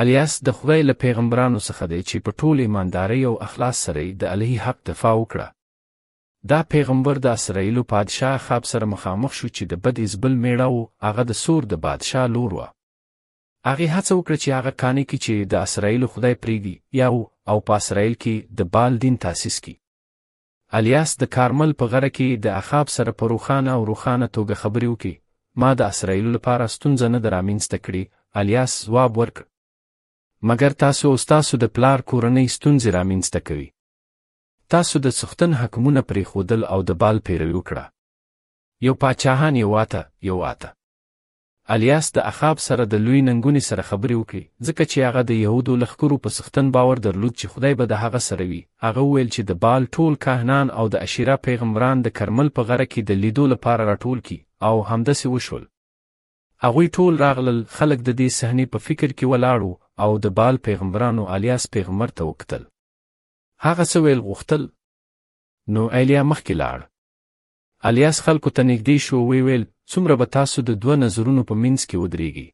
الیاس د خدای له پیغمبرانو څخه دی چې په ټول ایماندارۍ او اخلاص سره یې د الهي حق دفاع وکړه. دا پیغمبر د اسراییلو پادشاه اخاب سره مخامخ شو چې د بد ایزبل مېړه و، هغه د سور د بادشاه لور وه. هغې هڅه وکړه چې هغه قانع کړي چې د اسراییلو خدای پرېږدي یا و او په اسراییل کې د بال دین تاسیس کړي. الیاس د کارمل په غره کې د اخاب سره په روښانه او روښانه توګه خبرې وکړي، ما د اسرائیلو لپاره ستونزه نه ده رامینځته کړې، الیاس ځواب ورکړ. مګر تاسو او ستاسو د پلار کورنۍ ستونزې رامینځته کوي. تاسو د څښتن حکمونه پرېښودل او د بال پیروي وکړه. یو پاچاهان یو آته، یو آته. الیاس د اخاب سره د لوی ننګونې سره خبرې وکړي، ځکه چې هغه د یهودو لښکرو په څښتن باور درلود چې خدای به د هغه سره وي. هغه وویل چې د بال ټول کاهنان او د اشیرا پیغمبران د کرمل په غره کې د لیدو لپاره راټول کړي او همداسې وشول. هغوی ټول راغلل، خلک د دې صحنې په فکر کې ولاړ وو او د بال پیغمبرانو الیاس پیغمبر ته وکتل. هغه څه ویل غوښتل، نو ایلیا مخکې لاړ. الیاس خلکو ته نږدې شو وی ویل، څومره به تاسو د دوه نظرونو په مینځ کې ودرېږي.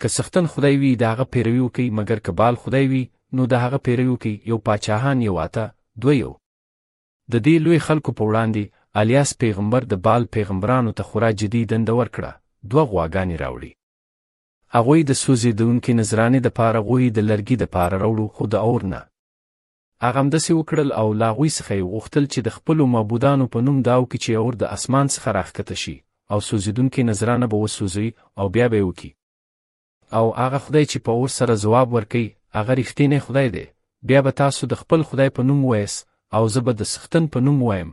که څښتن خدای وي د هغه پیروي وکړئ مګر که بال خدای وي نو د هغه پیروي وکړئ یو پاچاهان یو اته، دوه یو. د دې لوی خلکو په وړاندې الیاس پیغمبر د بال پیغمبرانو ته خورا جدي دنده ورکړه، دوه غواګانې راوړي. هغوی د سوځېدونکې نذرانې دپاره غویی د لرګي دپاره راوړو خو د اور نه. هغه همداسې وکړل او له هغوی څخه یې وغوښتل چې د خپلو معبودانو په نوم دا وکړي چې اور د اسمان څخه راښکته شي او سوځېدونکي نذرانه به وسوځوي او بیا به یې وکړي. او هغه خدای چې په اور سره ځواب ورکوي هغه رښتینی خدای دی، بیا به تاسو د خپل خدای په نوم ووایاست او زه به د څښتن په نوم ووایم.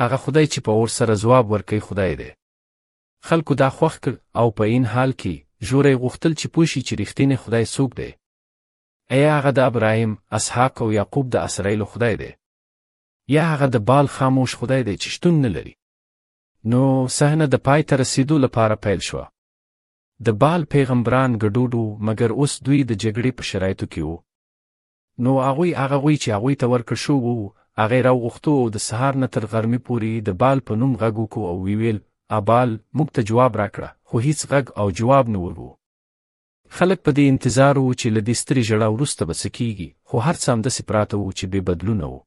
هغه خدای چې په اور سره ځواب ورکوي خدای دی. خلکو دا خوښ کړ او په عین حال کې ژوره یې غوښتل چې پوه شي چې رښتینی خدای څوک دی. ایا هغه د ابراهیم، اسحاق او یعقوب د اسرایلو خدای دی؟ یا هغه د بال خاموش خدای دی چې شتون نه لري؟ نو صحنه د پای ته رسیدو لپاره پیل شوه. د بال پیغمبران ګډوډ وو مګر اوس دوی د جګړې په شرایطو کې وو. نو هغوی هغه غوی چې هغوی ته ورکړ شو وو هغه راوغوښتو او د سهار نه تر غرمې پورې د بال په نوم غږ وکړو او ویل ابال موږ ته جواب راکړه خو هیڅ غږ او جواب نه ورو خلک په دې انتظار وو چې له دې سترې ژړا وروسته به څه کیږي، خو هر څه همداسې پراته وو چې بې بدلونه وو.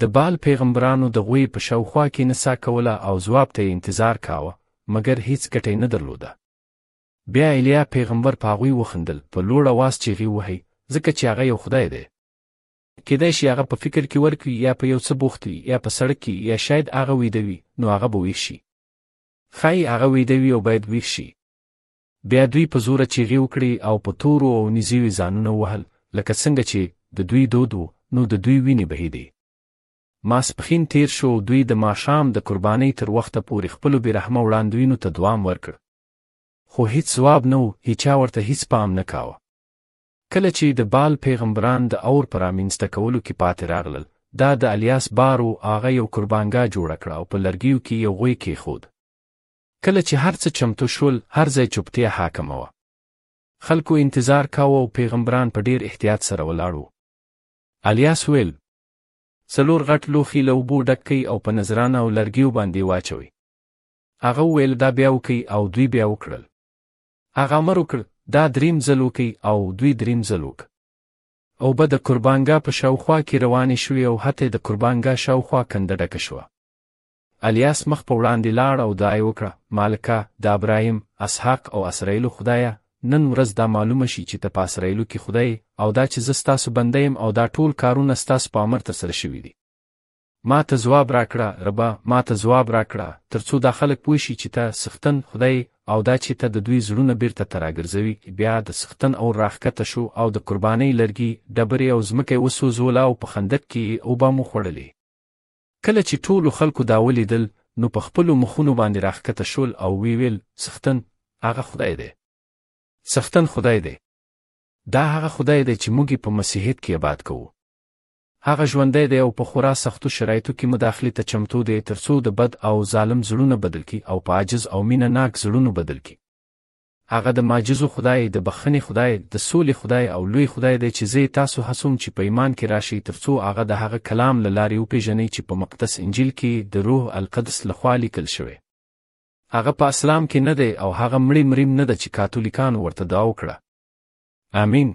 د بال پیغمبرانو د غویې په شاوخوا کې نڅا کوله او ځواب ته یې انتظار کاوه، مګر هیڅ ګټه یې نه درلوده. بیا ایلیا پیغمبر په هغوی وخندل، په لوړ اواز چیغې ووهئ، ځکه چې هغه یو خدای دی. کېدای شي هغه په فکر کې ورک وي، یا په یو څه بوخت وي، یا په سړک کې، یا شاید هغه ویده وي، نو هغه به ویښ شي. ښایي هغه ویده وي او باید ویښ شي. بیا دوی په زوره چیغې وکړې او په تورو او نزیوي ځانونه وهل لکه څنګه چې د دوی دود و نو د دوی وینې بهیدې ماسپښین تیر شو دوی د ماښام د قربانۍ تر وخته پورې خپلو بیرحمه وړاندوینو ته دوام ورکړ خو هیڅ ځواب نه و هیچا ورته هیڅ پام نه کاوه کله چې د بال پیغمبران د اور پر رامینځته کولو کې پاتې راغلل دا د الیاس بار و هغه یو قربانګاه جوړه کړه او په لرګیو کې یو غوی کېښود کله چې هر څه چمتو شول، هر ځای چوپتیا حاکمه وه. خلکو انتظار کاوه او پیغمبران په ډیر احتیاط سره ولاړ وو. الیاس ویل، څلور غټ لوښي له اوبو ډک کړئ او په نذرانه او لرګیو باندې واچوئ. هغه وویل، دا بیا وکړئ او دوی بیا وکړل. هغه امر وکړ، دا دریم ځل وکړئ او دوی دریم ځل وکړ. اوبه د قربانګاه په شاوخوا کې روانې شوې او حتی د قربانګاه شاوخوا کنده ډکه شوه. الیاس مخ په وړاندې لاړ او دعا یې وکړه، مالکه، د ابراهیم، اسحاق او اسراییلو خدایه، نن ورځ دا معلومه شي چې ته په اسراییلو کې خدای یې او دا چې زه ستاسو بنده یم او دا ټول کارونه ستاسو په امر ترسره شوي دي. ما ته ځواب راکړه، ربه، ما ته ځواب راکړه، تر څو دا خلک پوه شي چې ته څښتن خدای یې او دا چې ته د دوی زړونه بېرته ته راګرځوي. بیا د څښتن اور راښکته شو او د قربانۍ لرګي، ډبرې او ځمکه یې وسوځوله او په خندق کې یې اوبه هم وخوړلې. کله چې ټولو خلکو دا ولیدل نو په خپلو مخونو باندې راښکته شول او وی ویل سختن هغه خدای دی سختن خدای دی دا هغه خدای دی چې موږ په مسیحیت کې آباد کوو هغه ژوندی دی او په خورا سختو شرایطو کې مداخلې ته چمتو دی ترڅو د بد او ظالم زړونه بدل کی او په عاجز او مینه ناک زړونو بدل کی هغه د معجزو خدای، د بخښنې خدای، د سولې خدای او لوی خدای دی چې زه تاسو هڅوم چې په ایمان کې راشئ ترڅو هغه د هغه کلام له لارې وپېژنئ چې په مقدس انجیل کې د روح القدس له خوا لیکل شوی. هغه په اسلام کې نه دی او هغه مړی مریم نه ده چې کاتولیکانو ورته دعا وکړه. آمین.